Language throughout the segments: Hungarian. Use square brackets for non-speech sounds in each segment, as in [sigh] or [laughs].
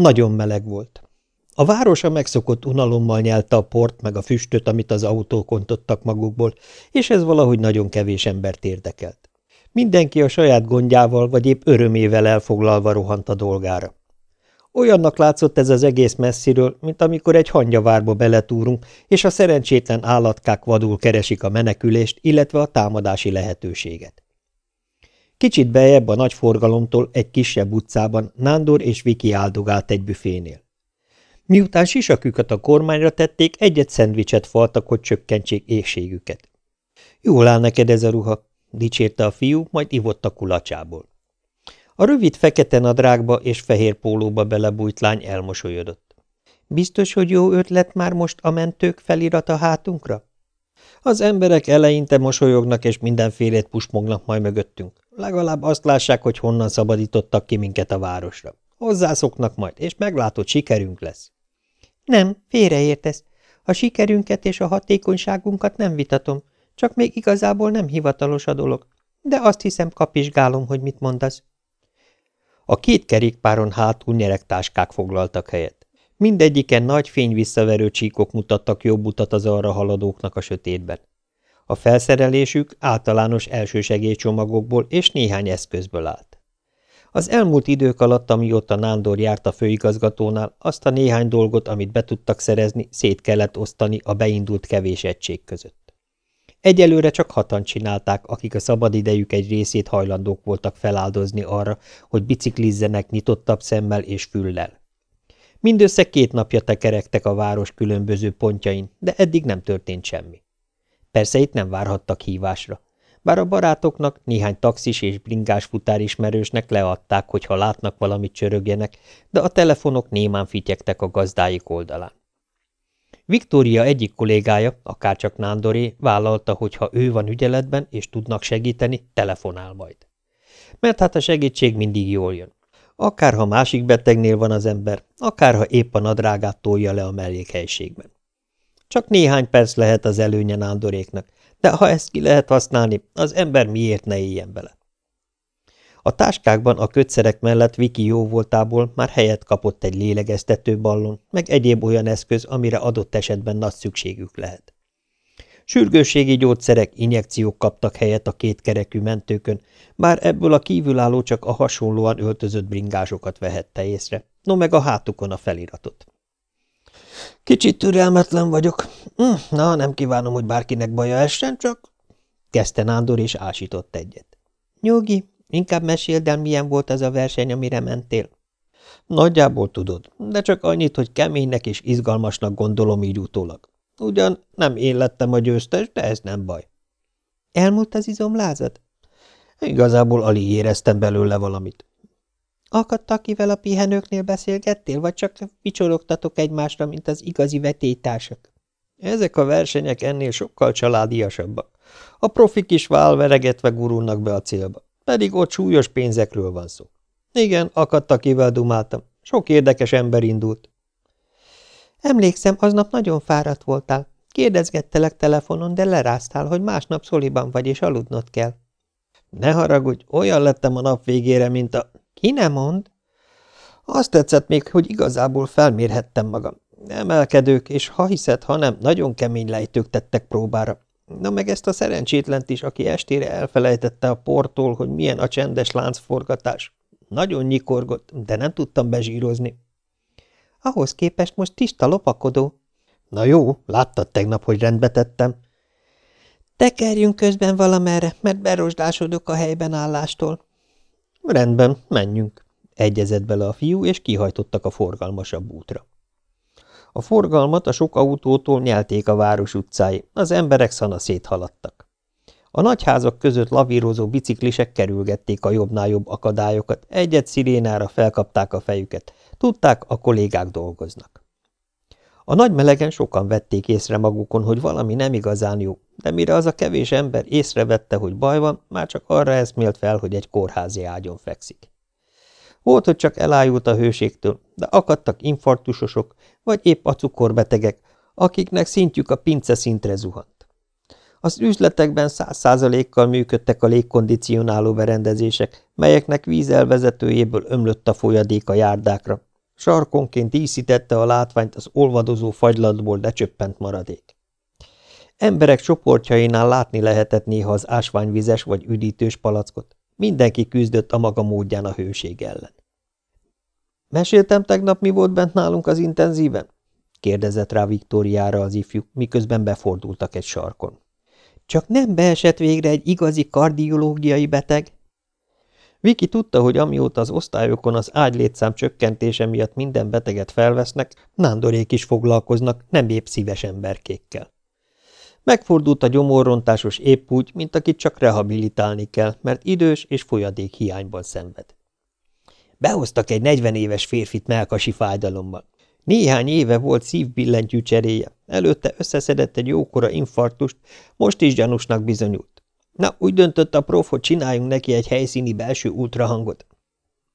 Nagyon meleg volt. A város a megszokott unalommal nyelte a port meg a füstöt, amit az autók ontottak magukból, és ez valahogy nagyon kevés embert érdekelt. Mindenki a saját gondjával vagy épp örömével elfoglalva rohant a dolgára. Olyannak látszott ez az egész messziről, mint amikor egy hangyavárba beletúrunk, és a szerencsétlen állatkák vadul keresik a menekülést, illetve a támadási lehetőséget. Kicsit bejebb a nagy forgalomtól egy kisebb utcában Nándor és Viki áldogált egy büfénél. Miután sisaküket a kormányra tették, egyet szendvicset faltak, hogy csökkentsék éjségüket. Jól áll neked ez a ruha, dicsérte a fiú, majd ivott a kulacsából. A rövid fekete nadrágba és fehér pólóba belebújt lány elmosolyodott. Biztos, hogy jó ötlet már most a mentők felirat a hátunkra? Az emberek eleinte mosolyognak és mindenfélét pusmognak majd mögöttünk. Legalább azt lássák, hogy honnan szabadítottak ki minket a városra. Hozzászoknak majd, és meglátod, sikerünk lesz. Nem, félreértesz. A sikerünket és a hatékonyságunkat nem vitatom, csak még igazából nem hivatalos a dolog. De azt hiszem, kapizsgálom, hogy mit mondasz. A két kerékpáron hátul nyeregtáskák foglaltak helyet. Mindegyiken nagy fényvisszaverő csíkok mutattak jobb utat az arra haladóknak a sötétben. A felszerelésük általános elsősegélycsomagokból és néhány eszközből állt. Az elmúlt idők alatt, amióta Nándor járt a főigazgatónál, azt a néhány dolgot, amit be tudtak szerezni, szét kellett osztani a beindult kevés egység között. Egyelőre csak hatan csinálták, akik a szabadidejük egy részét hajlandók voltak feláldozni arra, hogy biciklizzenek nyitottabb szemmel és füllel. Mindössze két napja tekerektek a város különböző pontjain, de eddig nem történt semmi. Persze itt nem várhattak hívásra. Bár a barátoknak, néhány taxis és bringás futárismerősnek leadták, hogy ha látnak valamit csörögjenek, de a telefonok némán fityegtek a gazdáik oldalán. Viktória egyik kollégája, akárcsak Nándoré, vállalta, hogy ha ő van ügyeletben és tudnak segíteni, telefonál majd. Mert hát a segítség mindig jól jön. Akár ha másik betegnél van az ember, akár ha épp a nadrágát tolja le a mellékhelységben. Csak néhány perc lehet az előnye Nándoréknak, de ha ezt ki lehet használni, az ember miért ne éljen bele? A táskákban a kötszerek mellett Viki jó voltából már helyet kapott egy lélegeztető ballon, meg egyéb olyan eszköz, amire adott esetben nagy szükségük lehet. Sürgősségi gyógyszerek, injekciók kaptak helyet a kétkerekű mentőkön, bár ebből a kívülálló csak a hasonlóan öltözött bringásokat vehette észre, no meg a hátukon a feliratot. Kicsit türelmetlen vagyok. Hm, na, nem kívánom, hogy bárkinek baja essen, csak... Kezdte Nándor, és ásított egyet. Nyugi, inkább meséld el, milyen volt az a verseny, amire mentél. Nagyjából tudod, de csak annyit, hogy keménynek és izgalmasnak gondolom így utólag. Ugyan nem én lettem a győztes, de ez nem baj. Elmúlt az izomlázad? Igazából alig éreztem belőle valamit. Akadta, akivel a pihenőknél beszélgettél, vagy csak vicsorogtatok egymásra, mint az igazi vetélytársak? Ezek a versenyek ennél sokkal családiasabbak. A profik is válveregetve gurulnak be a célba, pedig ott súlyos pénzekről van szó. Igen, akadt, akivel dumáltam. Sok érdekes ember indult. Emlékszem, aznap nagyon fáradt voltál. Kérdezgettelek telefonon, de leráztál, hogy másnap szoliban vagy, és aludnod kell. Ne haragudj, olyan lettem a nap végére, mint a... Ki nem mond? Azt tetszett még, hogy igazából felmérhettem magam. Emelkedők, és ha hiszed, ha nem, nagyon kemény lejtők tettek próbára. Na meg ezt a szerencsétlent is, aki estére elfelejtette a portól, hogy milyen a csendes láncforgatás. Nagyon nyikorgott, de nem tudtam bezsírozni. Ahhoz képest most tiszta lopakodó. Na jó, láttad tegnap, hogy rendbe tettem. Tekerjünk közben valamerre, mert berosdásodok a helyben állástól. Rendben, menjünk, egyezett bele a fiú, és kihajtottak a forgalmasabb útra. A forgalmat a sok autótól nyelték a város utcái, az emberek szana széthaladtak. A nagyházak között lavírozó biciklisek kerülgették a jobbnál jobb akadályokat, egyet szirénára felkapták a fejüket, tudták, a kollégák dolgoznak. A nagy melegen sokan vették észre magukon, hogy valami nem igazán jó, de mire az a kevés ember észrevette, hogy baj van, már csak arra eszmélt fel, hogy egy kórházi ágyon fekszik. Volt, hogy csak elájult a hőségtől, de akadtak infarktusosok, vagy épp a cukorbetegek, akiknek szintjük a pince szintre zuhant. Az üzletekben száz százalékkal működtek a légkondicionáló berendezések, melyeknek vízelvezetőjéből ömlött a folyadék a járdákra, Sarkonként díszítette a látványt az olvadozó fagylatból lecsöppent maradék. Emberek csoportjainál látni lehetett néha az ásványvizes vagy üdítős palackot. Mindenki küzdött a maga módján a hőség ellen. Meséltem tegnap, mi volt bent nálunk az intenzíven? kérdezett rá Viktóriára az ifjú, miközben befordultak egy sarkon. Csak nem beesett végre egy igazi kardiológiai beteg? Viki tudta, hogy amióta az osztályokon az ágylétszám csökkentése miatt minden beteget felvesznek, nándorék is foglalkoznak nem épp szíves emberkékkel. Megfordult a gyomorrontásos épp úgy, mint akit csak rehabilitálni kell, mert idős és folyadék hiányban szenved. Behoztak egy 40 éves férfit melkasi fájdalommal. Néhány éve volt szívbillentyű cseréje, előtte összeszedett egy jókora infarktust, most is gyanúsnak bizonyult. Na, úgy döntött a prof, hogy csináljunk neki egy helyszíni belső ultrahangot.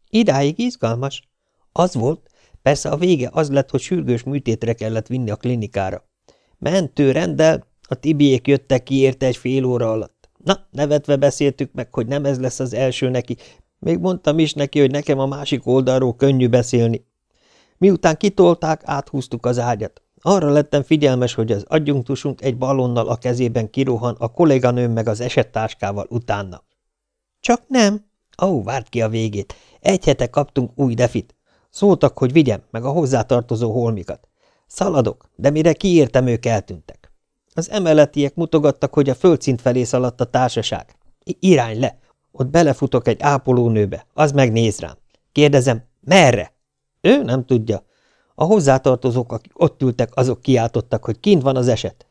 Idáig izgalmas. Az volt, persze a vége az lett, hogy sürgős műtétre kellett vinni a klinikára. Mentő rendel, a tibiék jöttek ki érte egy fél óra alatt. Na, nevetve beszéltük meg, hogy nem ez lesz az első neki. Még mondtam is neki, hogy nekem a másik oldalról könnyű beszélni. Miután kitolták, áthúztuk az ágyat. Arra lettem figyelmes, hogy az adjunktusunk egy ballonnal a kezében kirohan, a kolléganőm meg az esettáskával utána. Csak nem. Ó, oh, várt ki a végét. Egy hete kaptunk új defit. Szóltak, hogy vigyem, meg a hozzátartozó holmikat. Szaladok, de mire kiértem, ők eltűntek. Az emeletiek mutogattak, hogy a földszint felé szaladt a társaság. I irány le! Ott belefutok egy ápolónőbe, az megnéz rám. Kérdezem, merre? Ő nem tudja. A hozzátartozók, akik ott ültek, azok kiáltottak, hogy kint van az eset.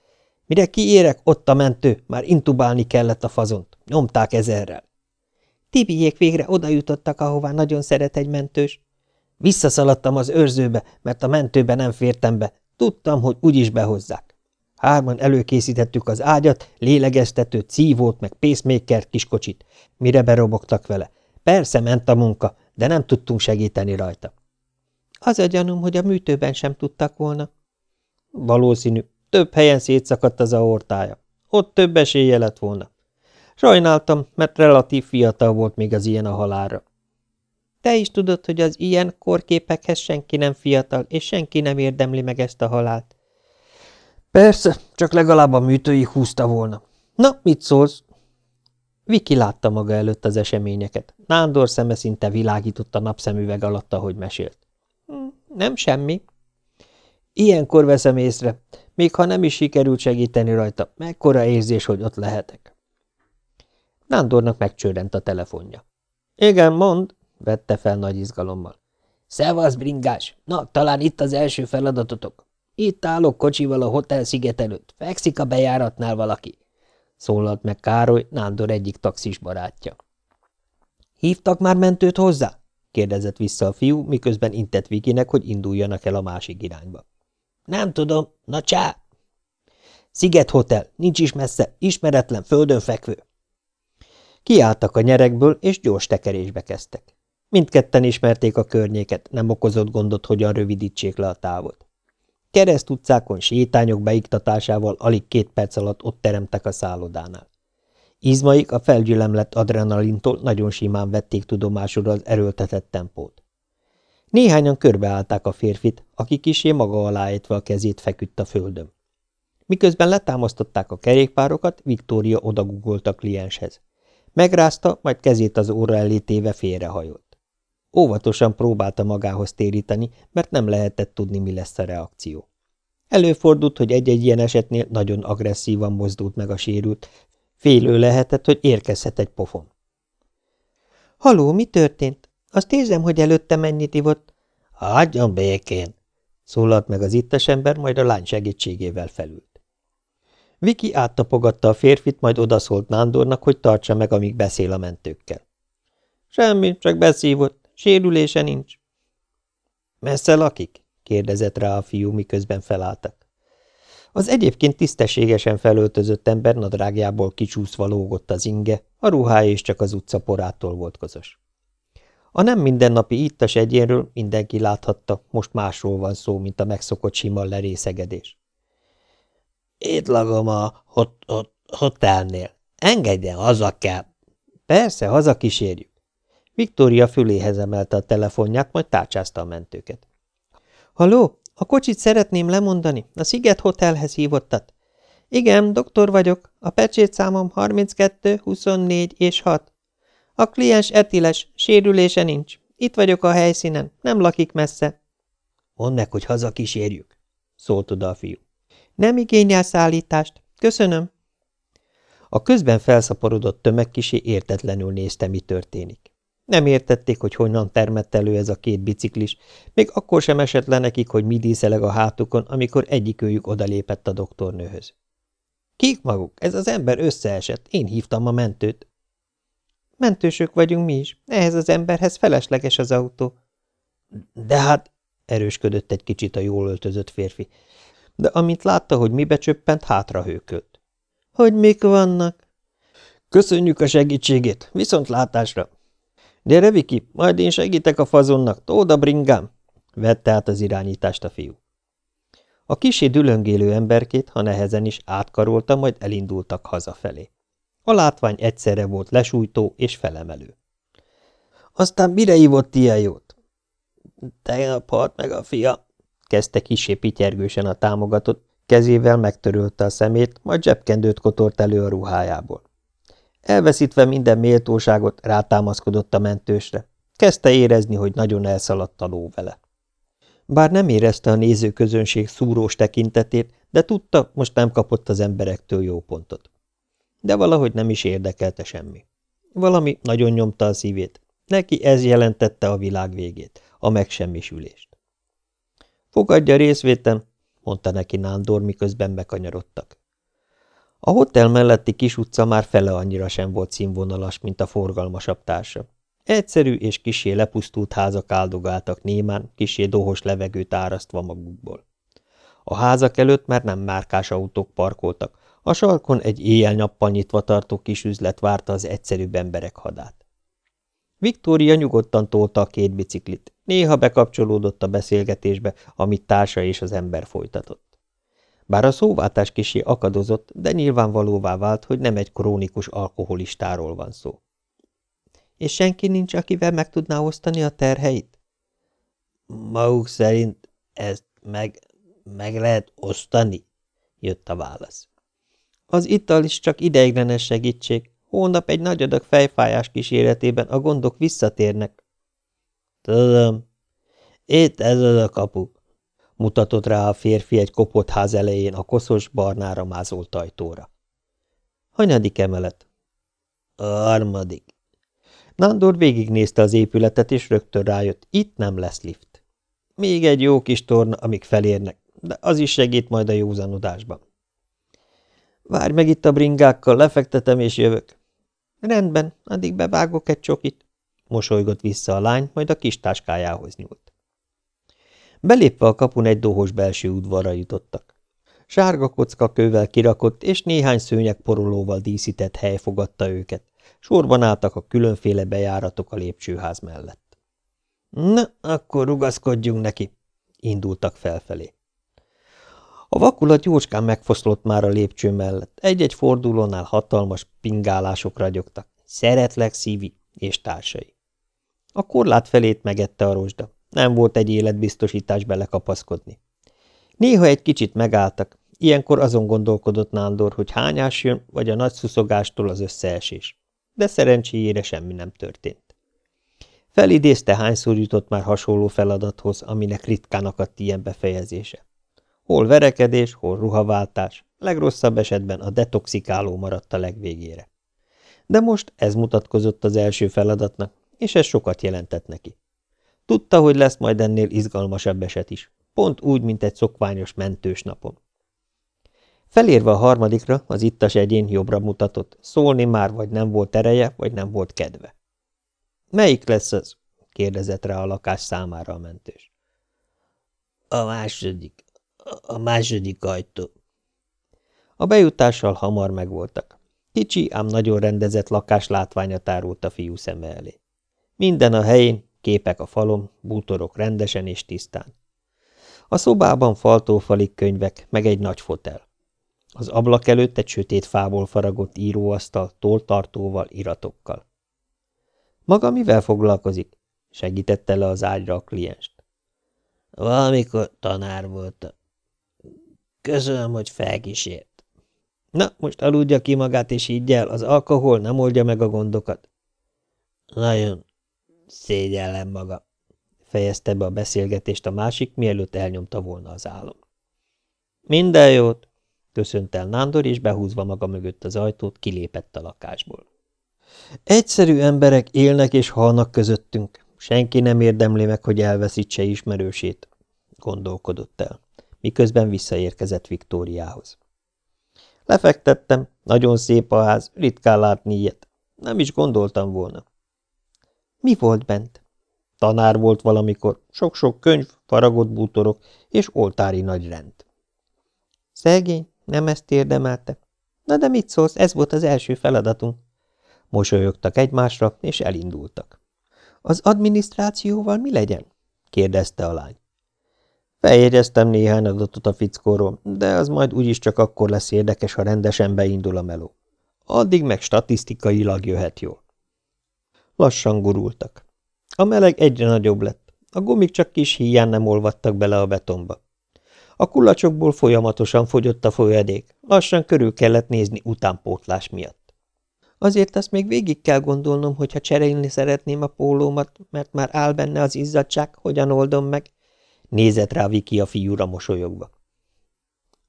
Mire kiérek, ott a mentő, már intubálni kellett a fazont. Nyomták ezerrel. Tibiék végre oda jutottak, ahová nagyon szeret egy mentős. Visszaszaladtam az őrzőbe, mert a mentőbe nem fértem be. Tudtam, hogy úgyis behozzák. Hárman előkészítettük az ágyat, lélegeztetőt, szívót, meg pacemaker kiskocsit, mire berobogtak vele. Persze ment a munka, de nem tudtunk segíteni rajta. Az a gyanúm, hogy a műtőben sem tudtak volna. Valószínű. Több helyen szétszakadt az aortája. Ott több esélye lett volna. Sajnáltam, mert relatív fiatal volt még az ilyen a halára. Te is tudod, hogy az ilyen korképekhez senki nem fiatal, és senki nem érdemli meg ezt a halált. Persze, csak legalább a műtői húzta volna. Na, mit szólsz? Viki látta maga előtt az eseményeket. Nándor szeme szinte világított a napszemüveg alatt, ahogy mesélt. Nem semmi. Ilyenkor veszem észre, még ha nem is sikerült segíteni rajta, mekkora érzés, hogy ott lehetek. Nándornak megcsörrent a telefonja. Igen, mond, vette fel nagy izgalommal. Szevasz, bringás! Na, talán itt az első feladatotok. Itt állok kocsival a hotel sziget előtt. Fekszik a bejáratnál valaki. Szólalt meg Károly, Nándor egyik taxis barátja. Hívtak már mentőt hozzá? Kérdezett vissza a fiú, miközben intett Vikinek, hogy induljanak el a másik irányba. Nem tudom. Na csá! Sziget Hotel, nincs is messze, ismeretlen, földön fekvő. Kiálltak a nyerekből, és gyors tekerésbe kezdtek. Mindketten ismerték a környéket, nem okozott gondot, hogyan rövidítsék le a távot. Kereszt utcákon sétányok beiktatásával alig két perc alatt ott teremtek a szállodánál. Izmaik a felgyülemlett adrenalintól nagyon simán vették tudomásul az erőltetett tempót. Néhányan körbeállták a férfit, aki kisé maga aláejtve a kezét feküdt a földön. Miközben letámasztották a kerékpárokat, Viktória odagugolt a klienshez. Megrázta, majd kezét az óra elé téve félrehajolt. Óvatosan próbálta magához téríteni, mert nem lehetett tudni, mi lesz a reakció. Előfordult, hogy egy-egy ilyen esetnél nagyon agresszívan mozdult meg a sérült, Félő lehetett, hogy érkezhet egy pofon. – Haló, mi történt? Azt érzem, hogy előtte mennyit ivott. – Hagyjon békén! – szólalt meg az ittes ember, majd a lány segítségével felült. Viki áttapogatta a férfit, majd odaszólt Nándornak, hogy tartsa meg, amíg beszél a mentőkkel. – Semmi, csak beszívott. Sérülése nincs. – Messze lakik? – kérdezett rá a fiú, miközben felálltak. Az egyébként tisztességesen felöltözött ember nadrágjából kicsúszva lógott az inge, a ruhája is csak az utca porától volt közös. A nem mindennapi ittas egyénről mindenki láthatta, most másról van szó, mint a megszokott sima lerészegedés. Itt a hot hot hotelnél. Engedjen, haza kell. Persze, haza kísérjük. Viktória füléhez emelte a telefonját, majd tárcsázta a mentőket. Haló, a kocsit szeretném lemondani. A Sziget Hotelhez hívottat. Igen, doktor vagyok. A pecsétszámom 32, 24 és 6. A kliens etiles, sérülése nincs. Itt vagyok a helyszínen, nem lakik messze. Mondd meg, hogy haza kísérjük, szólt oda a fiú. Nem igényel szállítást. Köszönöm. A közben felszaporodott tömeg kisé értetlenül nézte, mi történik. Nem értették, hogy honnan termett elő ez a két biciklis, még akkor sem esett le nekik, hogy mi díszeleg a hátukon, amikor egyikőjük odalépett a doktornőhöz. Kik maguk? Ez az ember összeesett. Én hívtam a mentőt. Mentősök vagyunk mi is. Ehhez az emberhez felesleges az autó. De hát, erősködött egy kicsit a jól öltözött férfi, de amint látta, hogy mibe csöppent, hátra. Hogy mik vannak? Köszönjük a segítségét, viszont látásra! Gyere, Viki, majd én segítek a fazonnak, tód a bringám! Vette át az irányítást a fiú. A kisé dülöngélő emberkét, ha nehezen is, átkarolta, majd elindultak hazafelé. A látvány egyszerre volt lesújtó és felemelő. Aztán mire ívott ilyen jót? Tegnap halt meg a fia, kezdte kisé pityergősen a támogatott, kezével megtörölte a szemét, majd zsebkendőt kotort elő a ruhájából. Elveszítve minden méltóságot, rátámaszkodott a mentősre. Kezdte érezni, hogy nagyon elszaladt a ló vele. Bár nem érezte a nézőközönség szúrós tekintetét, de tudta, most nem kapott az emberektől jó pontot. De valahogy nem is érdekelte semmi. Valami nagyon nyomta a szívét. Neki ez jelentette a világ végét, a megsemmisülést. Fogadja részvétem, mondta neki Nándor, miközben bekanyarodtak. A hotel melletti kis utca már fele annyira sem volt színvonalas, mint a forgalmasabb társa. Egyszerű és kisé lepusztult házak áldogáltak némán, kisé dohos levegőt árasztva magukból. A házak előtt már nem márkás autók parkoltak, a sarkon egy éjjel-nappal nyitva tartó kis üzlet várta az egyszerűbb emberek hadát. Viktória nyugodtan tolta a két biciklit, néha bekapcsolódott a beszélgetésbe, amit társa és az ember folytatott. Bár a szóváltás kisé akadozott, de nyilvánvalóvá vált, hogy nem egy krónikus alkoholistáról van szó. És senki nincs, akivel meg tudná osztani a terheit? Maguk szerint ezt meg, meg lehet osztani, jött a válasz. Az ital is csak ideiglenes segítség. Hónap egy nagy adag fejfájás kíséretében a gondok visszatérnek. Tudom. Itt ez az a kapu. Mutatott rá a férfi egy kopott ház elején a koszos, barnára mázolt ajtóra. Hanyadik emelet? A harmadik. Nándor végignézte az épületet, és rögtön rájött, itt nem lesz lift. Még egy jó kis torna, amíg felérnek, de az is segít majd a józanodásban. Várj meg itt a bringákkal, lefektetem és jövök. Rendben, addig bevágok egy csokit. Mosolygott vissza a lány, majd a kis táskájához nyúlt. Belépve a kapun egy dohos belső udvarra jutottak. Sárga kocka kővel kirakott és néhány szőnyeg porolóval díszített hely fogadta őket. Sorban álltak a különféle bejáratok a lépcsőház mellett. Na, akkor rugaszkodjunk neki, indultak felfelé. A vakulat jócskán megfoszlott már a lépcső mellett. Egy-egy fordulónál hatalmas pingálások ragyogtak. Szeretlek, szívi és társai. A korlát felét megette a rozsda. Nem volt egy életbiztosítás belekapaszkodni. Néha egy kicsit megálltak. Ilyenkor azon gondolkodott Nándor, hogy hányás jön, vagy a nagy szuszogástól az összeesés. De szerencséjére semmi nem történt. Felidézte, hányszor jutott már hasonló feladathoz, aminek ritkán akadt ilyen befejezése. Hol verekedés, hol ruhaváltás, legrosszabb esetben a detoxikáló maradt a legvégére. De most ez mutatkozott az első feladatnak, és ez sokat jelentett neki. Tudta, hogy lesz majd ennél izgalmasabb eset is, pont úgy, mint egy szokványos mentős napon. Felérve a harmadikra, az ittas egyén jobbra mutatott, szólni már vagy nem volt ereje, vagy nem volt kedve. – Melyik lesz az? – kérdezett rá a lakás számára a mentős. – A második, a második ajtó. A bejutással hamar megvoltak. Kicsi, ám nagyon rendezett lakás látványa tárult a fiú szeme elé. Minden a helyén, képek a falon, bútorok rendesen és tisztán. A szobában faltófalig könyvek, meg egy nagy fotel. Az ablak előtt egy sötét fából faragott íróasztal, toltartóval, iratokkal. Maga mivel foglalkozik? Segítette le az ágyra a klienst. Valamikor tanár volt. Köszönöm, hogy felkísért. Na, most aludja ki magát, és így el, az alkohol nem oldja meg a gondokat. Nagyon szégyellem maga, fejezte be a beszélgetést a másik, mielőtt elnyomta volna az álom. Minden jót, köszönt el Nándor, és behúzva maga mögött az ajtót, kilépett a lakásból. Egyszerű emberek élnek és halnak közöttünk, senki nem érdemli meg, hogy elveszítse ismerősét, gondolkodott el, miközben visszaérkezett Viktóriához. Lefektettem, nagyon szép a ház, ritkán látni ilyet. Nem is gondoltam volna. Mi volt bent? Tanár volt valamikor, sok-sok könyv, faragott bútorok és oltári nagy rend. Szegény, nem ezt érdemelte. Na de mit szólsz, ez volt az első feladatunk. Mosolyogtak egymásra, és elindultak. Az adminisztrációval mi legyen? kérdezte a lány. Feljegyeztem néhány adatot a fickóról, de az majd úgyis csak akkor lesz érdekes, ha rendesen beindul a meló. Addig meg statisztikailag jöhet jól. Lassan gurultak. A meleg egyre nagyobb lett. A gumik csak kis híján nem olvadtak bele a betonba. A kulacsokból folyamatosan fogyott a folyadék, lassan körül kellett nézni utánpótlás miatt. Azért azt még végig kell gondolnom, hogyha cserélni szeretném a pólómat, mert már áll benne az izzadság, hogyan oldom meg, nézett rá Viki a fiúra mosolyogva.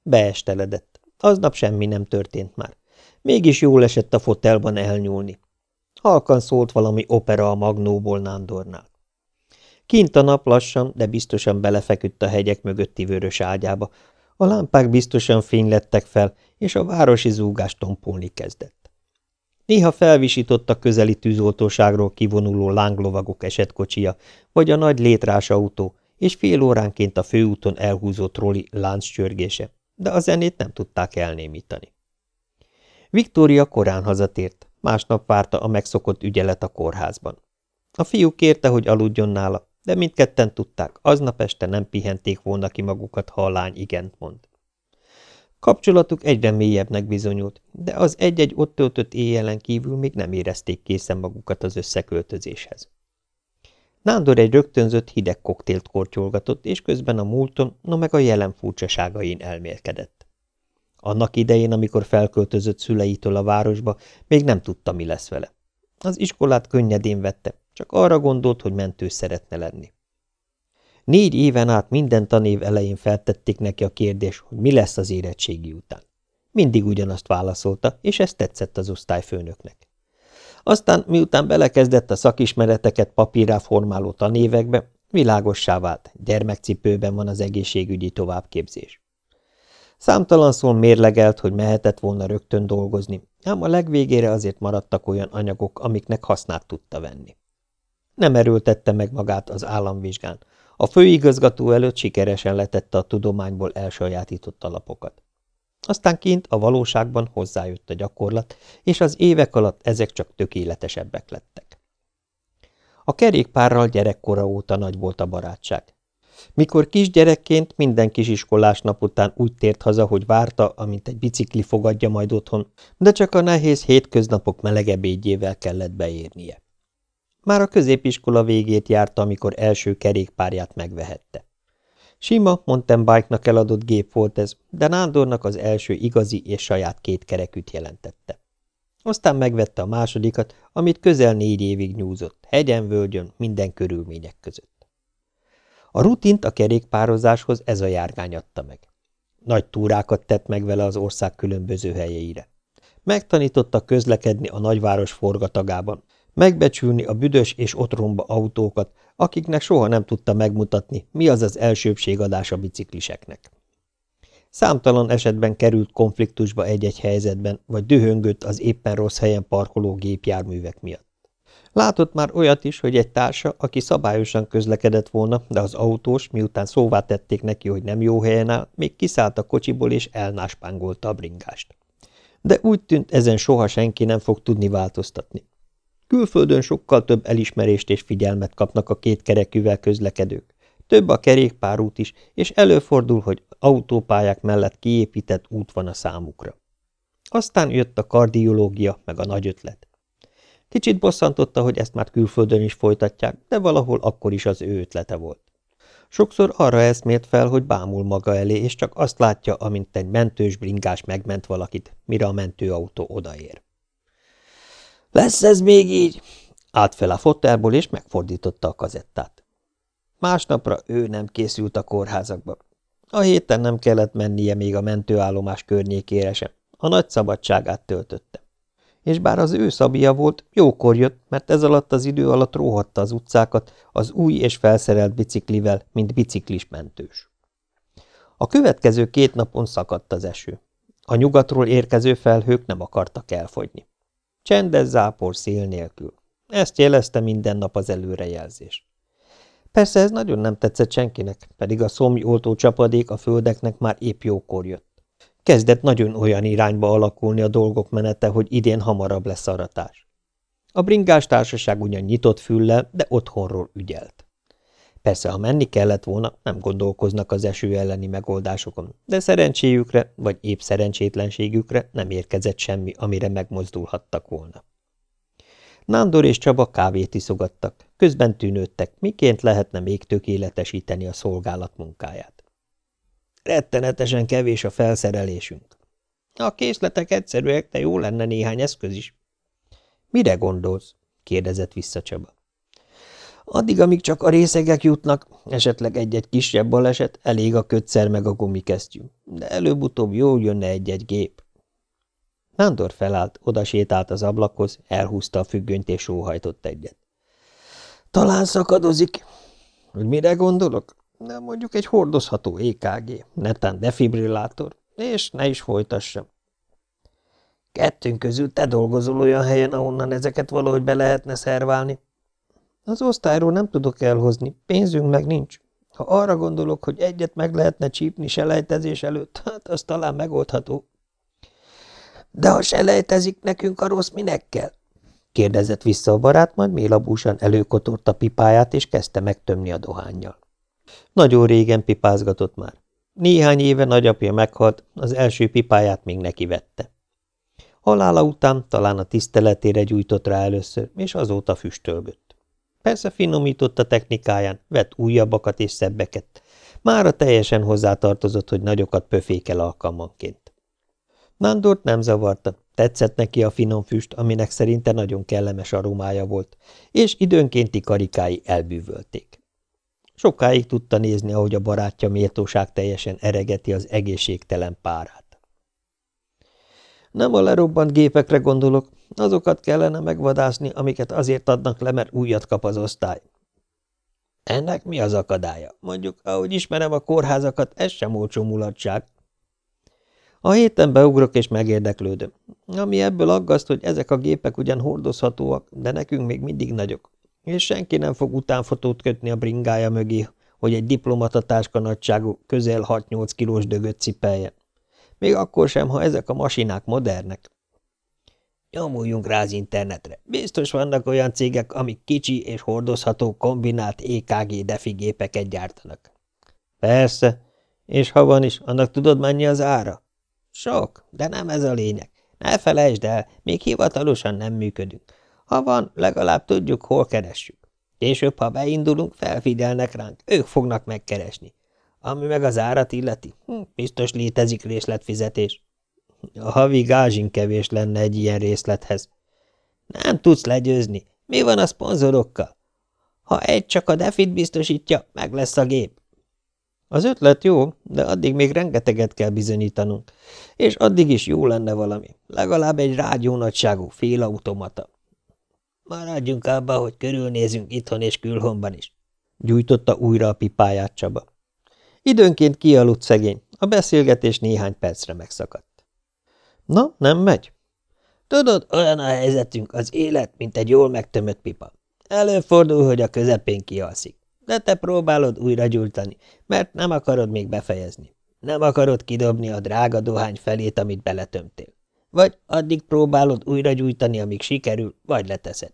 Beesteledett. Aznap semmi nem történt már. Mégis jól esett a fotelban elnyúlni. Halkan szólt valami opera a Magnóból Nándornál. Kint a nap lassan, de biztosan belefeküdt a hegyek mögötti vörös ágyába, a lámpák biztosan fénylettek fel, és a városi zúgás tompolni kezdett. Néha felvisított a közeli tűzoltóságról kivonuló lánglovagok esetkocsia, vagy a nagy létrás autó, és fél óránként a főúton elhúzott troli lánccsörgése, de a zenét nem tudták elnémítani. Viktória korán hazatért, másnap várta a megszokott ügyelet a kórházban. A fiú kérte, hogy aludjon nála, de mindketten tudták, aznap este nem pihenték volna ki magukat, ha a lány igent mond. Kapcsolatuk egyre mélyebbnek bizonyult, de az egy-egy ott töltött éjjelen kívül még nem érezték készen magukat az összeköltözéshez. Nándor egy rögtönzött hideg koktélt kortyolgatott, és közben a múlton, no meg a jelen furcsaságain elmélkedett. Annak idején, amikor felköltözött szüleitől a városba, még nem tudta, mi lesz vele. Az iskolát könnyedén vette, csak arra gondolt, hogy mentő szeretne lenni. Négy éven át minden tanév elején feltették neki a kérdés, hogy mi lesz az érettségi után. Mindig ugyanazt válaszolta, és ez tetszett az osztályfőnöknek. Aztán, miután belekezdett a szakismereteket papírrá formáló tanévekbe, világossá vált, gyermekcipőben van az egészségügyi továbbképzés. Számtalan szól mérlegelt, hogy mehetett volna rögtön dolgozni, ám a legvégére azért maradtak olyan anyagok, amiknek hasznát tudta venni. Nem erőltette meg magát az államvizsgán. A főigazgató előtt sikeresen letette a tudományból elsajátított alapokat. Aztán kint a valóságban hozzájött a gyakorlat, és az évek alatt ezek csak tökéletesebbek lettek. A kerékpárral gyerekkora óta nagy volt a barátság. Mikor kisgyerekként minden kisiskolás nap után úgy tért haza, hogy várta, amint egy bicikli fogadja majd otthon, de csak a nehéz hétköznapok melegebédjével kellett beérnie. Már a középiskola végét járta, amikor első kerékpárját megvehette. Sima, mountain bike-nak eladott gép volt ez, de Nándornak az első igazi és saját két kerekűt jelentette. Aztán megvette a másodikat, amit közel négy évig nyúzott, hegyen-völgyön, minden körülmények között. A rutint a kerékpározáshoz ez a járgány adta meg. Nagy túrákat tett meg vele az ország különböző helyeire. Megtanította közlekedni a nagyváros forgatagában, megbecsülni a büdös és otromba autókat, akiknek soha nem tudta megmutatni, mi az az elsőbségadás a bicikliseknek. Számtalan esetben került konfliktusba egy-egy helyzetben, vagy dühöngött az éppen rossz helyen parkoló gépjárművek miatt. Látott már olyat is, hogy egy társa, aki szabályosan közlekedett volna, de az autós, miután szóvá tették neki, hogy nem jó helyen áll, még kiszállt a kocsiból és elnáspángolta a bringást. De úgy tűnt, ezen soha senki nem fog tudni változtatni. Külföldön sokkal több elismerést és figyelmet kapnak a két kerekűvel közlekedők. Több a kerékpárút is, és előfordul, hogy autópályák mellett kiépített út van a számukra. Aztán jött a kardiológia, meg a nagy ötlet. Kicsit bosszantotta, hogy ezt már külföldön is folytatják, de valahol akkor is az ő ötlete volt. Sokszor arra eszmélt fel, hogy bámul maga elé, és csak azt látja, amint egy mentős bringás megment valakit, mire a mentőautó odaér. Lesz ez még így? Állt fel a fotelból, és megfordította a kazettát. Másnapra ő nem készült a kórházakba. A héten nem kellett mennie még a mentőállomás környékére sem. A nagy szabadságát töltötte. És bár az ő szabia volt, jókor jött, mert ez alatt az idő alatt róhatta az utcákat az új és felszerelt biciklivel, mint biciklis mentős. A következő két napon szakadt az eső. A nyugatról érkező felhők nem akartak elfogyni. Csendes zápor szél nélkül. Ezt jelezte minden nap az előrejelzés. Persze ez nagyon nem tetszett senkinek, pedig a szomj csapadék a földeknek már épp jókor jött. Kezdett nagyon olyan irányba alakulni a dolgok menete, hogy idén hamarabb lesz aratás. A bringás társaság ugyan nyitott füllel, de otthonról ügyelt. Persze, ha menni kellett volna, nem gondolkoznak az eső elleni megoldásokon, de szerencséjükre, vagy épp szerencsétlenségükre nem érkezett semmi, amire megmozdulhattak volna. Nándor és Csaba kávét iszogattak, közben tűnődtek, miként lehetne még tökéletesíteni a szolgálat munkáját. Rettenetesen kevés a felszerelésünk. A készletek egyszerűek, de jó lenne néhány eszköz is. Mire gondolsz? kérdezett vissza Csaba. Addig, amíg csak a részegek jutnak, esetleg egy-egy kisebb baleset, elég a kötszer meg a gumikesztyű, de előbb-utóbb jól jönne egy-egy gép. Nándor felállt, oda sétált az ablakhoz, elhúzta a függönyt és sóhajtott egyet. Talán szakadozik. Hogy mire gondolok? De mondjuk egy hordozható EKG, netán defibrillátor, és ne is folytassam. Kettőnk közül te dolgozol olyan helyen, ahonnan ezeket valahogy be lehetne szerválni. Az osztályról nem tudok elhozni, pénzünk meg nincs. Ha arra gondolok, hogy egyet meg lehetne csípni selejtezés előtt, [laughs] hát az talán megoldható. De ha selejtezik nekünk a rossz, minek kell? kérdezett vissza a barát, majd mélabúsan előkotorta pipáját, és kezdte megtömni a dohányjal. Nagyon régen pipázgatott már. Néhány éve nagyapja meghalt, az első pipáját még neki vette. Halála után talán a tiszteletére gyújtott rá először, és azóta füstölgött. Persze finomított a technikáján, vett újabbakat és szebbeket. Mára teljesen hozzátartozott, hogy nagyokat pöfékel alkalmanként. Nándort nem zavarta, tetszett neki a finom füst, aminek szerinte nagyon kellemes aromája volt, és időnkénti karikái elbűvölték. Sokáig tudta nézni, ahogy a barátja méltóság teljesen eregeti az egészségtelen párát. Nem a lerobbant gépekre gondolok, azokat kellene megvadászni, amiket azért adnak le, mert újat kap az osztály. Ennek mi az akadálya? Mondjuk, ahogy ismerem a kórházakat, ez sem olcsó mulatság. A héten beugrok és megérdeklődöm. Ami ebből aggaszt, hogy ezek a gépek ugyan hordozhatóak, de nekünk még mindig nagyok és senki nem fog utánfotót kötni a bringája mögé, hogy egy diplomatatáska nagyságú, közel 6-8 kilós dögöt cipelje. Még akkor sem, ha ezek a masinák modernek. Nyomuljunk rá az internetre. Biztos vannak olyan cégek, amik kicsi és hordozható kombinált EKG defi gépeket gyártanak. Persze, és ha van is, annak tudod mennyi az ára? Sok, de nem ez a lényeg. Ne felejtsd el, még hivatalosan nem működünk. Ha van, legalább tudjuk, hol keressük. Később, ha beindulunk, felfigyelnek ránk, ők fognak megkeresni. Ami meg az árat illeti, hm, biztos létezik részletfizetés. A havi gázsin kevés lenne egy ilyen részlethez. Nem tudsz legyőzni. Mi van a szponzorokkal? Ha egy csak a defit biztosítja, meg lesz a gép. Az ötlet jó, de addig még rengeteget kell bizonyítanunk, és addig is jó lenne valami, legalább egy rádió nagyságú félautomata. Maradjunk abba, hogy körülnézünk itthon és külhonban is. Gyújtotta újra a pipáját Csaba. Időnként kialudt szegény, a beszélgetés néhány percre megszakadt. Na, nem megy? Tudod, olyan a helyzetünk, az élet, mint egy jól megtömött pipa. Előfordul, hogy a közepén kialszik. De te próbálod újra gyújtani, mert nem akarod még befejezni. Nem akarod kidobni a drága dohány felét, amit beletömtél. Vagy addig próbálod újra gyújtani, amíg sikerül, vagy leteszed.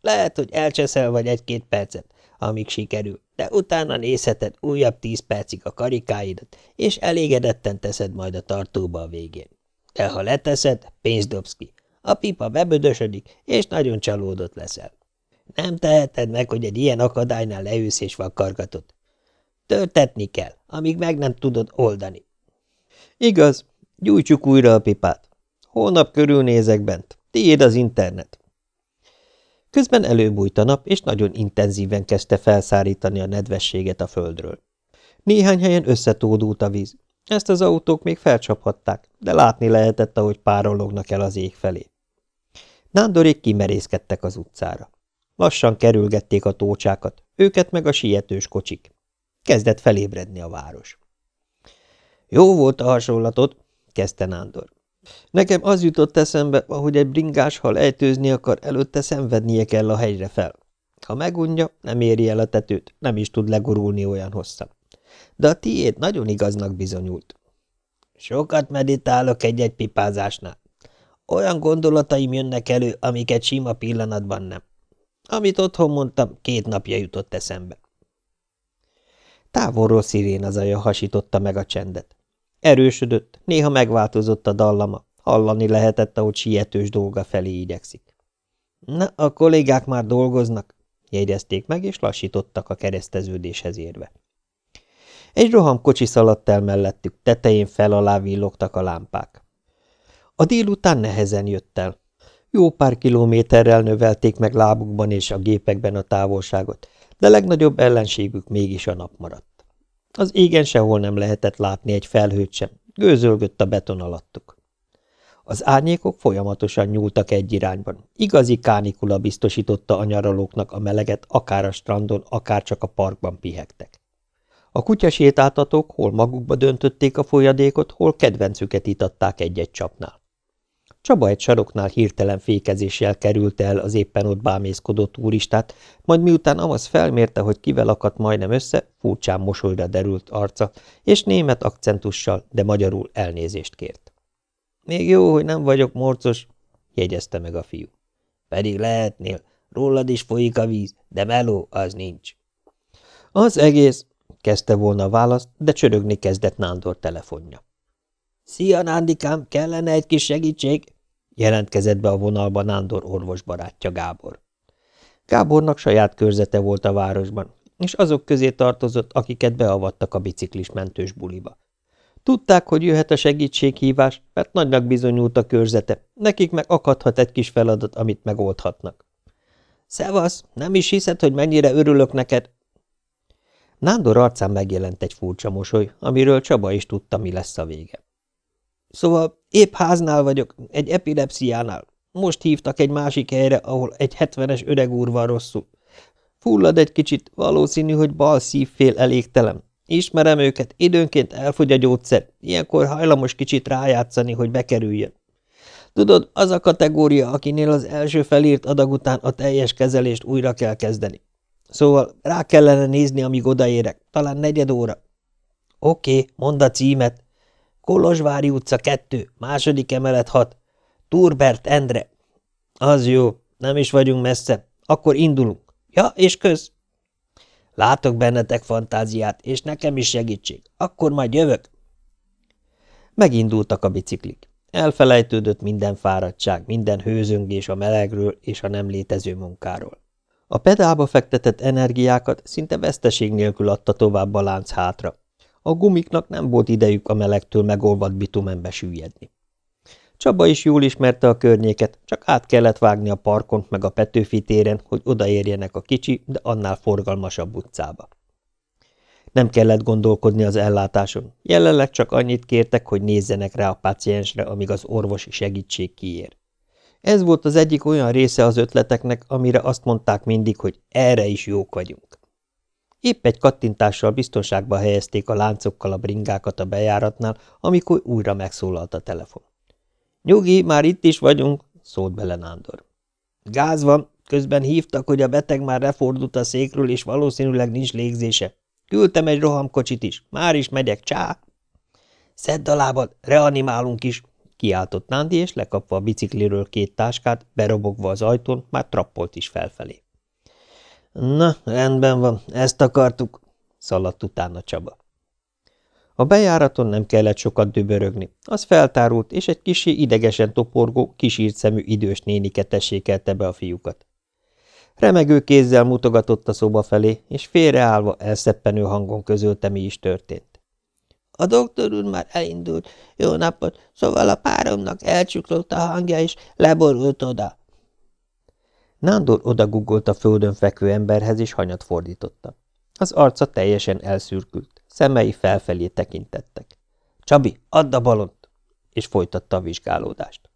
Lehet, hogy elcseszel vagy egy-két percet, amíg sikerül, de utána nézheted újabb tíz percig a karikáidat, és elégedetten teszed majd a tartóba a végén. De ha leteszed, pénzt dobsz ki. A pipa bebödösödik, és nagyon csalódott leszel. Nem teheted meg, hogy egy ilyen akadálynál leülsz és vakargatod. Törtetni kell, amíg meg nem tudod oldani. Igaz, gyújtsuk újra a pipát. Holnap körülnézek bent. Tiéd az internet. Közben előbújt a nap, és nagyon intenzíven kezdte felszárítani a nedvességet a földről. Néhány helyen összetódult a víz. Ezt az autók még felcsaphatták, de látni lehetett, ahogy párolognak el az ég felé. Nándorék kimerészkedtek az utcára. Lassan kerülgették a tócsákat, őket meg a sietős kocsik. Kezdett felébredni a város. Jó volt a hasonlatod, kezdte Nándor. Nekem az jutott eszembe, ahogy egy bringás hal ejtőzni akar, előtte szenvednie kell a hegyre fel. Ha megunja, nem éri el a tetőt, nem is tud legurulni olyan hosszan. De a tiéd nagyon igaznak bizonyult. Sokat meditálok egy-egy pipázásnál. Olyan gondolataim jönnek elő, amiket sima pillanatban nem. Amit otthon mondtam, két napja jutott eszembe. Távolról az aja hasította meg a csendet. Erősödött, néha megváltozott a dallama, hallani lehetett, ahogy sietős dolga felé igyekszik. Na, a kollégák már dolgoznak, jegyezték meg, és lassítottak a kereszteződéshez érve. Egy rohamkocsi szaladt el mellettük, tetején fel alá villogtak a lámpák. A délután nehezen jött el. Jó pár kilométerrel növelték meg lábukban és a gépekben a távolságot, de legnagyobb ellenségük mégis a nap maradt. Az égen sehol nem lehetett látni egy felhőt sem, gőzölgött a beton alattuk. Az árnyékok folyamatosan nyúltak egy irányban. Igazi kánikula biztosította a nyaralóknak a meleget, akár a strandon, akár csak a parkban pihegtek. A kutyasétáltatók hol magukba döntötték a folyadékot, hol kedvencüket itatták egy-egy csapnál. Csaba egy saroknál hirtelen fékezéssel kerülte el az éppen ott bámészkodó turistát, majd miután Amaz felmérte, hogy kivel akadt majdnem össze, furcsán mosolyra derült arca, és német akcentussal, de magyarul elnézést kért. – Még jó, hogy nem vagyok morcos, jegyezte meg a fiú. – Pedig lehetnél, rólad is folyik a víz, de meló az nincs. – Az egész, kezdte volna a választ, de csörögni kezdett Nándor telefonja. – Szia, Nándikám, kellene egy kis segítség? Jelentkezett be a vonalba Nándor orvos barátja Gábor. Gábornak saját körzete volt a városban, és azok közé tartozott, akiket beavattak a biciklis mentős buliba. Tudták, hogy jöhet a segítséghívás, mert nagynak bizonyult a körzete, nekik meg akadhat egy kis feladat, amit megoldhatnak. – Szevasz, nem is hiszed, hogy mennyire örülök neked? Nándor arcán megjelent egy furcsa mosoly, amiről Csaba is tudta, mi lesz a vége. Szóval épp háznál vagyok, egy epilepsziánál. Most hívtak egy másik helyre, ahol egy hetvenes öreg úr van rosszul. Fullad egy kicsit, valószínű, hogy bal szívfél elégtelem. Ismerem őket, időnként elfogy a gyógyszer, ilyenkor hajlamos kicsit rájátszani, hogy bekerüljön. Tudod, az a kategória, akinél az első felírt adag után a teljes kezelést újra kell kezdeni. Szóval rá kellene nézni, amíg odaérek, talán negyed óra. Oké, okay, mondd a címet, Kolozsvári utca 2, második emelet 6. Turbert Endre. Az jó, nem is vagyunk messze. Akkor indulunk. Ja, és köz. Látok bennetek fantáziát, és nekem is segítség. Akkor majd jövök. Megindultak a biciklik. Elfelejtődött minden fáradtság, minden hőzöngés a melegről és a nem létező munkáról. A pedálba fektetett energiákat szinte veszteség nélkül adta tovább a lánc hátra, a gumiknak nem volt idejük a melegtől megolvadt bitumenbe süllyedni. Csaba is jól ismerte a környéket, csak át kellett vágni a parkon meg a Petőfi téren, hogy odaérjenek a kicsi, de annál forgalmasabb utcába. Nem kellett gondolkodni az ellátáson, jelenleg csak annyit kértek, hogy nézzenek rá a páciensre, amíg az orvosi segítség kiér. Ez volt az egyik olyan része az ötleteknek, amire azt mondták mindig, hogy erre is jók vagyunk. Épp egy kattintással biztonságba helyezték a láncokkal a bringákat a bejáratnál, amikor újra megszólalt a telefon. – Nyugi, már itt is vagyunk – szólt bele Nándor. – Gáz van, közben hívtak, hogy a beteg már refordult a székről, és valószínűleg nincs légzése. Küldtem egy rohamkocsit is, már is megyek, csá! – Szedd a lábad, reanimálunk is! – kiáltott Nándi, és lekapva a bicikliről két táskát, berobogva az ajtón, már trappolt is felfelé. Na, rendben van, ezt akartuk, szaladt utána Csaba. A bejáraton nem kellett sokat dübörögni. Az feltárult, és egy kisi idegesen toporgó, kisírt szemű idős nénike tessékelte be a fiúkat. Remegő kézzel mutogatott a szoba felé, és félreállva elszeppenő hangon közölte, mi is történt. A doktor úr már elindult. Jó napot! Szóval a páromnak elcsuklott a hangja, és leborult oda. Nándor odagugolt a földön fekvő emberhez, és hanyat fordította. Az arca teljesen elszürkült, szemei felfelé tekintettek. – Csabi, add a balont! – és folytatta a vizsgálódást.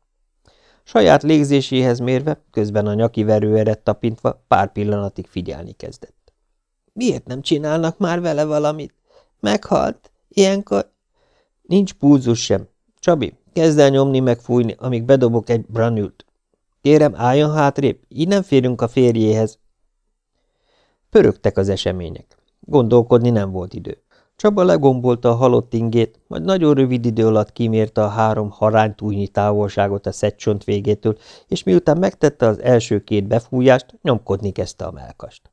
Saját légzéséhez mérve, közben a nyaki verőeret tapintva pár pillanatig figyelni kezdett. – Miért nem csinálnak már vele valamit? Meghalt? Ilyenkor... Nincs pulzus sem. Csabi, kezd el nyomni meg fújni, amíg bedobok egy branült. Kérem, álljon hátrébb, így nem férünk a férjéhez. Pörögtek az események. Gondolkodni nem volt idő. Csaba legombolta a halott ingét, majd nagyon rövid idő alatt kimérte a három haránytújnyi távolságot a szedcsont végétől, és miután megtette az első két befújást, nyomkodni kezdte a melkast.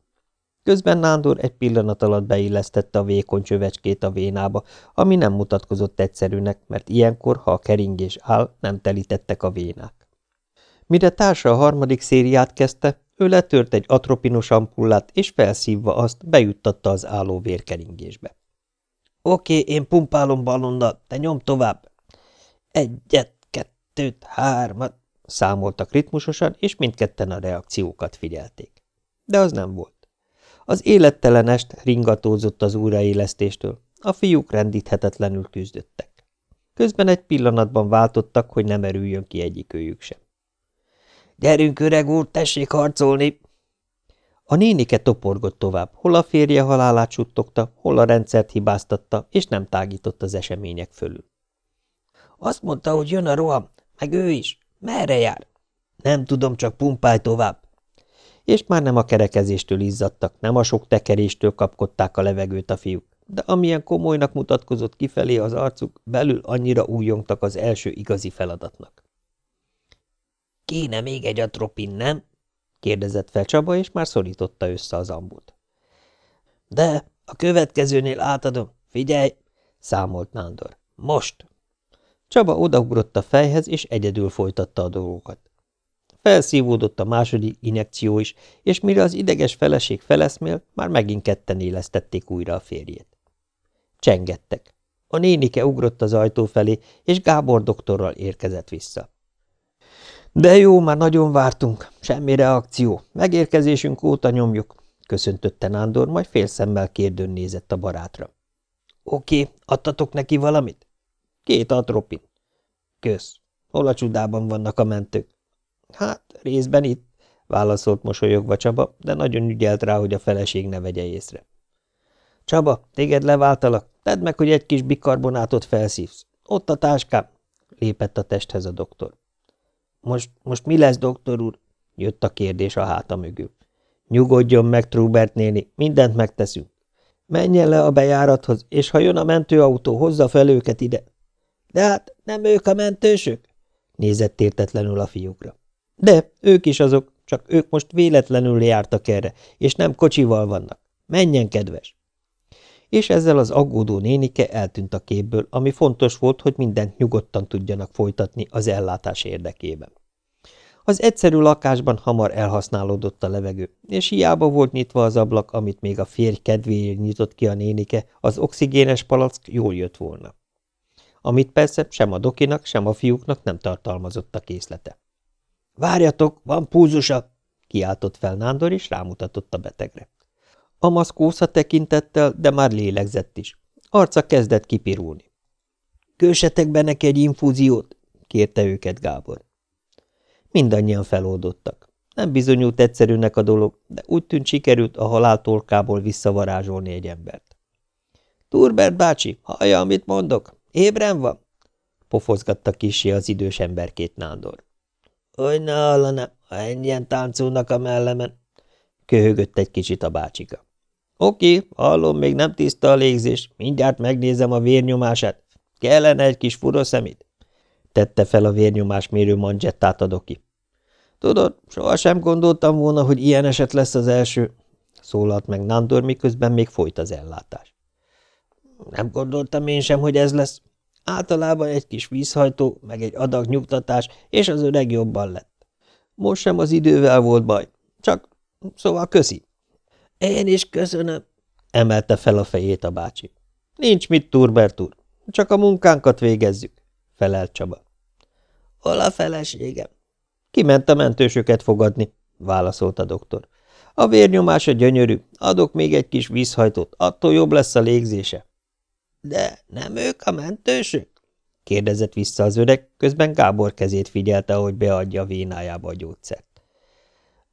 Közben Nándor egy pillanat alatt beillesztette a vékony csövecskét a vénába, ami nem mutatkozott egyszerűnek, mert ilyenkor, ha a keringés áll, nem telítettek a vénák. Mire társa a harmadik szériát kezdte, ő letört egy atropinos ampullát, és felszívva azt bejuttatta az álló vérkeringésbe. Oké, én pumpálom balonnal, te nyom tovább. Egyet, kettőt, hármat, számoltak ritmusosan, és mindketten a reakciókat figyelték. De az nem volt. Az élettelen est ringatózott az újraélesztéstől, a fiúk rendíthetetlenül küzdöttek. Közben egy pillanatban váltottak, hogy nem erüljön ki egyikőjük sem. – Gyerünk, öreg úr, tessék harcolni! A nénike toporgott tovább, hol a férje halálát suttogta, hol a rendszert hibáztatta, és nem tágított az események fölül. – Azt mondta, hogy jön a roham, meg ő is. Merre jár? – Nem tudom, csak pumpálj tovább és már nem a kerekezéstől izzadtak, nem a sok tekeréstől kapkodták a levegőt a fiúk, de amilyen komolynak mutatkozott kifelé az arcuk, belül annyira újjongtak az első igazi feladatnak. – Kéne még egy atropin, nem? – kérdezett fel Csaba, és már szorította össze az ambut. – De, a következőnél átadom. Figyelj! – számolt Nándor. – Most! Csaba odaugrott a fejhez, és egyedül folytatta a dolgokat. Felszívódott a második injekció is, és mire az ideges feleség feleszmél, már megint ketten élesztették újra a férjét. Csengettek. A nénike ugrott az ajtó felé, és Gábor doktorral érkezett vissza. De jó, már nagyon vártunk. Semmi reakció. Megérkezésünk óta nyomjuk, köszöntötte Nándor, majd félszemmel kérdőn nézett a barátra. Oké, adtatok neki valamit? Két atropin. Kösz. Hol a csodában vannak a mentők? Hát, részben itt, válaszolt mosolyogva Csaba, de nagyon ügyelt rá, hogy a feleség ne vegye észre. Csaba, téged leváltalak, tedd meg, hogy egy kis bikarbonátot felszívsz. Ott a táskám, lépett a testhez a doktor. Most, most mi lesz, doktor úr? jött a kérdés a háta mögül. Nyugodjon meg, Trubert néni, mindent megteszünk. Menjen le a bejárathoz, és ha jön a mentőautó, hozza fel őket ide. De hát nem ők a mentősök? nézett értetlenül a fiúkra. De, ők is azok, csak ők most véletlenül jártak erre, és nem kocsival vannak. Menjen, kedves! És ezzel az aggódó nénike eltűnt a képből, ami fontos volt, hogy mindent nyugodtan tudjanak folytatni az ellátás érdekében. Az egyszerű lakásban hamar elhasználódott a levegő, és hiába volt nyitva az ablak, amit még a férj kedvéért nyitott ki a nénike, az oxigénes palack jól jött volna. Amit persze sem a dokinak, sem a fiúknak nem tartalmazott a készlete. Várjatok, van púzusa! kiáltott fel Nándor, és rámutatott a betegre. A maszkósza tekintettel, de már lélegzett is. Arca kezdett kipirulni. Kössetek be neki egy infúziót, kérte őket Gábor. Mindannyian feloldottak. Nem bizonyult egyszerűnek a dolog, de úgy tűnt sikerült a haláltolkából visszavarázsolni egy embert. Turbert bácsi, hallja, amit mondok? Ébren van? pofozgatta kisé az idős emberkét Nándor. Hogy ne hallana, ha ennyien táncolnak a mellemen, köhögött egy kicsit a bácsika. Oké, hallom, még nem tiszta a légzés, mindjárt megnézem a vérnyomását. Kellene egy kis furoszemid? Tette fel a vérnyomás mérő manzsettát a doki. Tudod, sohasem gondoltam volna, hogy ilyen eset lesz az első, szólalt meg Nandor, miközben még folyt az ellátás. Nem gondoltam én sem, hogy ez lesz, Általában egy kis vízhajtó, meg egy adag nyugtatás, és az öreg jobban lett. Most sem az idővel volt baj, csak Szóval köszi. Én is köszönöm, emelte fel a fejét a bácsi. Nincs mit, Turbert úr. Csak a munkánkat végezzük, felelt Csaba. Hol a feleségem? Kiment a mentősöket fogadni, válaszolt a doktor. A vérnyomása gyönyörű, adok még egy kis vízhajtót, attól jobb lesz a légzése. De nem ők a mentősök? kérdezett vissza az öreg, közben Gábor kezét figyelte, ahogy beadja a vénájába a gyógyszert.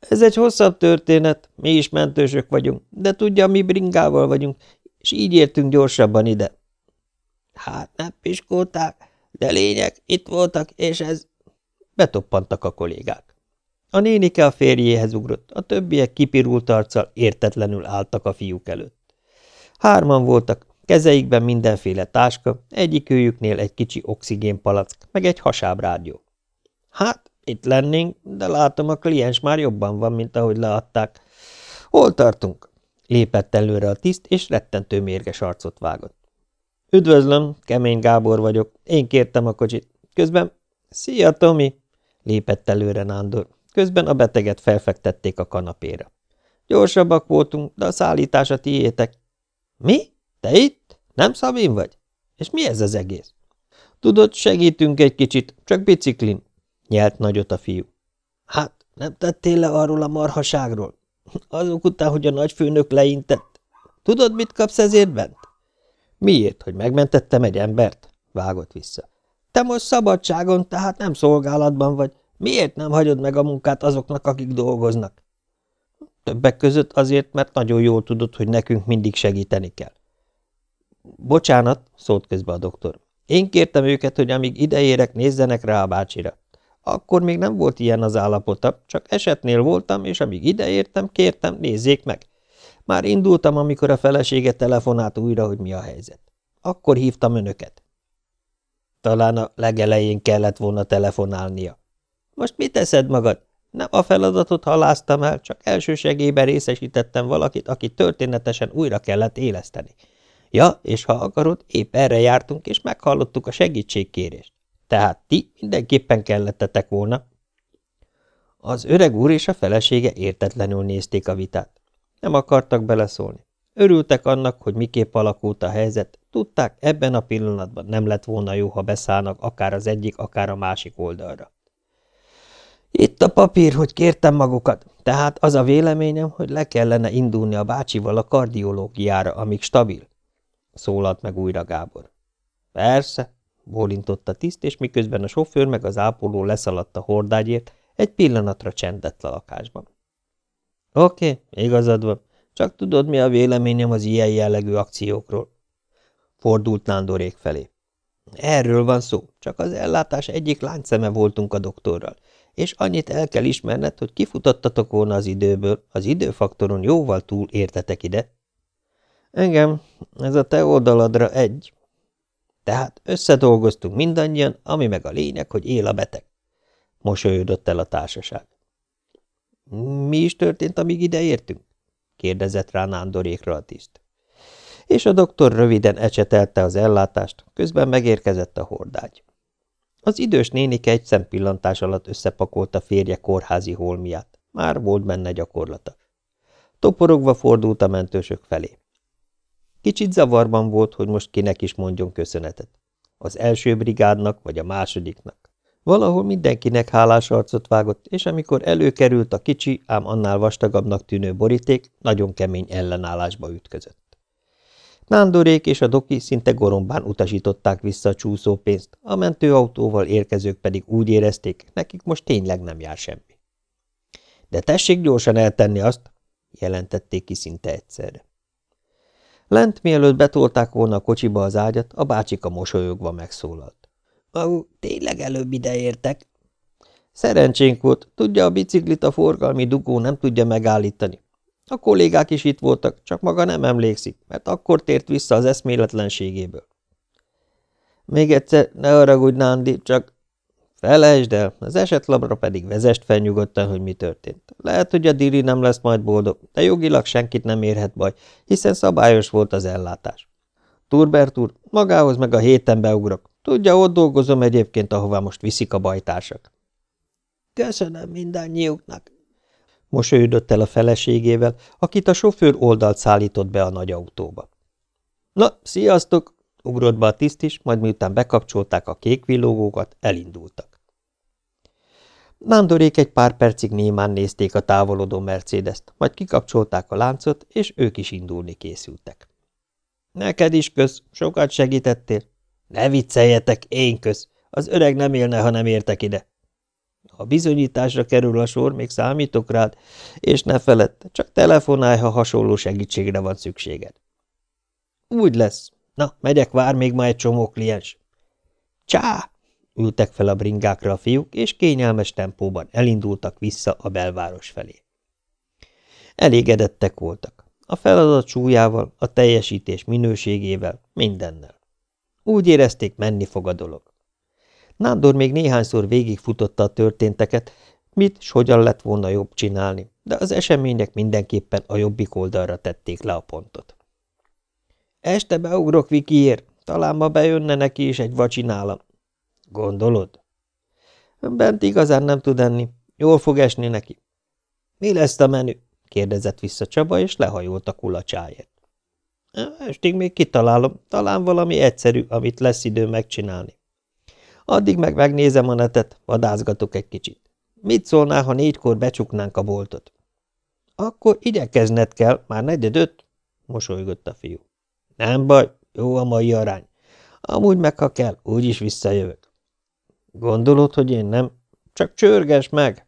Ez egy hosszabb történet, mi is mentősök vagyunk, de tudja, mi bringával vagyunk, és így értünk gyorsabban ide. Hát nem piskolták, de lényeg, itt voltak, és ez... Betoppantak a kollégák. A nénike a férjéhez ugrott, a többiek kipirult arccal értetlenül álltak a fiúk előtt. Hárman voltak, kezeikben mindenféle táska, egyikőjüknél egy kicsi oxigénpalack, meg egy hasábrádió. Hát, itt lennénk, de látom, a kliens már jobban van, mint ahogy leadták. Hol tartunk? Lépett előre a tiszt, és rettentő mérges arcot vágott. Üdvözlöm, kemény Gábor vagyok. Én kértem a kocsit. Közben... Szia, Tomi! Lépett előre Nándor. Közben a beteget felfektették a kanapéra. Gyorsabbak voltunk, de a szállítás tiétek. Mi? Te itt? Nem Szabin vagy? És mi ez az egész? Tudod, segítünk egy kicsit, csak biciklin. Nyelt nagyot a fiú. Hát, nem tettél le arról a marhaságról? Azok után, hogy a nagyfőnök leintett. Tudod, mit kapsz ezért bent? Miért, hogy megmentettem egy embert? Vágott vissza. Te most szabadságon, tehát nem szolgálatban vagy. Miért nem hagyod meg a munkát azoknak, akik dolgoznak? Többek között azért, mert nagyon jól tudod, hogy nekünk mindig segíteni kell. Bocsánat, szólt közbe a doktor. Én kértem őket, hogy amíg ideérek, nézzenek rá a bácsira. Akkor még nem volt ilyen az állapota, csak esetnél voltam, és amíg ideértem, kértem, nézzék meg. Már indultam, amikor a felesége telefonált újra, hogy mi a helyzet. Akkor hívtam önöket. Talán a legelején kellett volna telefonálnia. Most mit teszed magad? Nem a feladatot haláztam el, csak elsősegében részesítettem valakit, aki történetesen újra kellett éleszteni. Ja, és ha akarod, épp erre jártunk, és meghallottuk a segítségkérést. Tehát ti mindenképpen kellettetek volna. Az öreg úr és a felesége értetlenül nézték a vitát. Nem akartak beleszólni. Örültek annak, hogy miképp alakult a helyzet, tudták, ebben a pillanatban nem lett volna jó, ha beszállnak akár az egyik, akár a másik oldalra. Itt a papír, hogy kértem magukat, tehát az a véleményem, hogy le kellene indulni a bácsival a kardiológiára, amíg stabil, szólalt meg újra Gábor. Persze, bólintott a tiszt, és miközben a sofőr meg az ápoló leszaladt a hordágyért, egy pillanatra csendett a lakásban. Oké, igazad van, csak tudod, mi a véleményem az ilyen jellegű akciókról? Fordult Nándorék felé. Erről van szó, csak az ellátás egyik láncszeme voltunk a doktorral, és annyit el kell ismerned, hogy kifutottatok volna az időből, az időfaktoron jóval túl értetek ide. Engem, ez a te oldaladra egy. Tehát összedolgoztunk mindannyian, ami meg a lényeg, hogy él a beteg. Mosolyodott el a társaság. Mi is történt, amíg ide értünk? kérdezett rá Nándorékra a tiszt. És a doktor röviden ecsetelte az ellátást, közben megérkezett a hordágy. Az idős nénike egy szempillantás alatt összepakolta férje kórházi holmiát. Már volt benne gyakorlata. Toporogva fordult a mentősök felé. Kicsit zavarban volt, hogy most kinek is mondjon köszönetet. Az első brigádnak vagy a másodiknak. Valahol mindenkinek hálás arcot vágott, és amikor előkerült a kicsi, ám annál vastagabbnak tűnő boríték, nagyon kemény ellenállásba ütközött. Nándorék és a doki szinte gorombán utasították vissza a csúszópénzt, a mentőautóval érkezők pedig úgy érezték, nekik most tényleg nem jár semmi. De tessék gyorsan eltenni azt, jelentették ki szinte egyszerre. Lent, mielőtt betolták volna a kocsiba az ágyat, a bácsika mosolyogva megszólalt. – Ó, tényleg előbb ideértek? Szerencsénk volt, tudja, a biciklit a forgalmi dugó nem tudja megállítani. A kollégák is itt voltak, csak maga nem emlékszik, mert akkor tért vissza az eszméletlenségéből. Még egyszer, ne haragudj, Nándi, csak felejtsd el, az esetlapra pedig vezest fel nyugodtan, hogy mi történt. Lehet, hogy a Diri nem lesz majd boldog, de jogilag senkit nem érhet baj, hiszen szabályos volt az ellátás. Turbert úr, magához meg a héten beugrok. Tudja, ott dolgozom egyébként, ahová most viszik a bajtársak. Köszönöm mindannyiuknak, Mosolyodott el a feleségével, akit a sofőr oldalt szállított be a nagy autóba. Na, sziasztok! Ugrott be a tiszt is, majd miután bekapcsolták a kék villogókat, elindultak. Nándorék egy pár percig némán nézték a távolodó Mercedes-t, majd kikapcsolták a láncot, és ők is indulni készültek. – Neked is kösz, sokat segítettél. – Ne vicceljetek, én kösz. Az öreg nem élne, ha nem értek ide. Ha bizonyításra kerül a sor, még számítok rád, és ne feledd, csak telefonálj, ha hasonló segítségre van szükséged. Úgy lesz. Na, megyek, vár még ma egy csomó kliens. Csá! Ültek fel a bringákra a fiúk, és kényelmes tempóban elindultak vissza a belváros felé. Elégedettek voltak. A feladat súlyával, a teljesítés minőségével, mindennel. Úgy érezték, menni fog a dolog. Nándor még néhányszor végigfutotta a történteket, mit s hogyan lett volna jobb csinálni, de az események mindenképpen a jobbik oldalra tették le a pontot. Este beugrok Vikiért, talán ma bejönne neki is egy vacsinálam. Gondolod? Bent igazán nem tud enni, jól fog esni neki. Mi lesz a menü? kérdezett vissza Csaba, és lehajolt a kulacsáért. Estig még kitalálom, talán valami egyszerű, amit lesz idő megcsinálni. Addig meg megnézem a netet, vadászgatok egy kicsit. Mit szólnál, ha négykor becsuknánk a boltot? Akkor igyekezned kell, már negyed öt, mosolygott a fiú. Nem baj, jó a mai arány. Amúgy meg, ha kell, úgyis visszajövök. Gondolod, hogy én nem? Csak csörges meg!